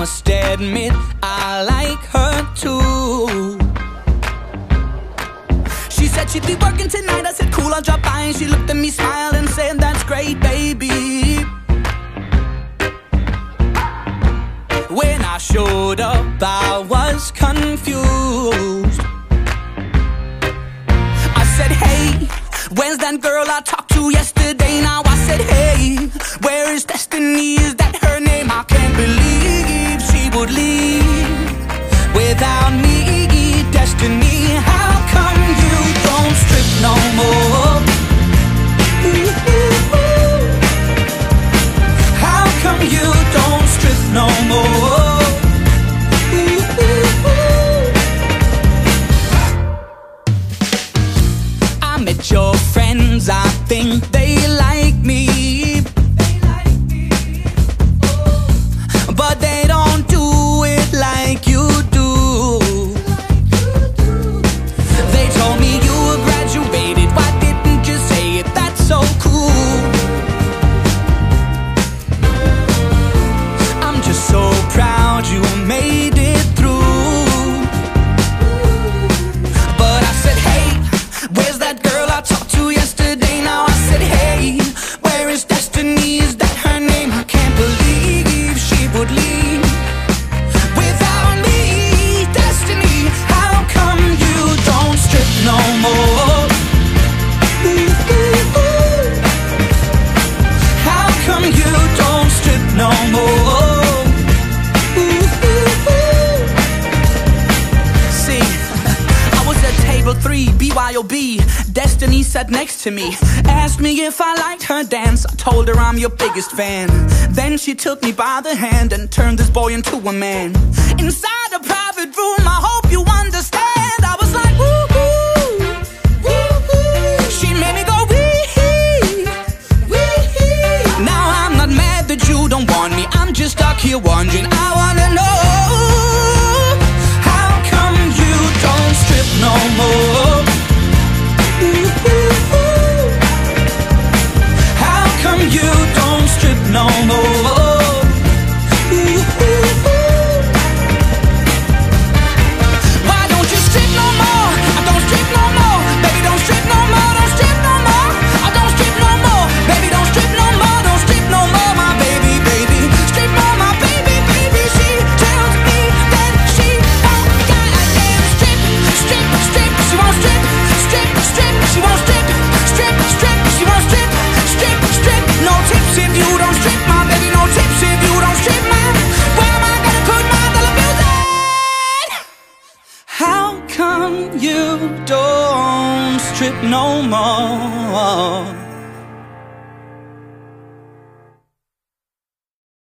must admit I like her too. She said she'd be working tonight. I said, cool, I'll drop by. And she looked at me, smiled, and said, that's great, baby. When I showed up, I was confused. I said, hey, where's that girl I talked to yesterday? I met your friends, I think three, BYOB. Destiny sat next to me. Asked me if I liked her dance. I told her I'm your biggest fan. Then she took me by the hand and turned this boy into a man. Inside a. you're wondering you don't strip no more.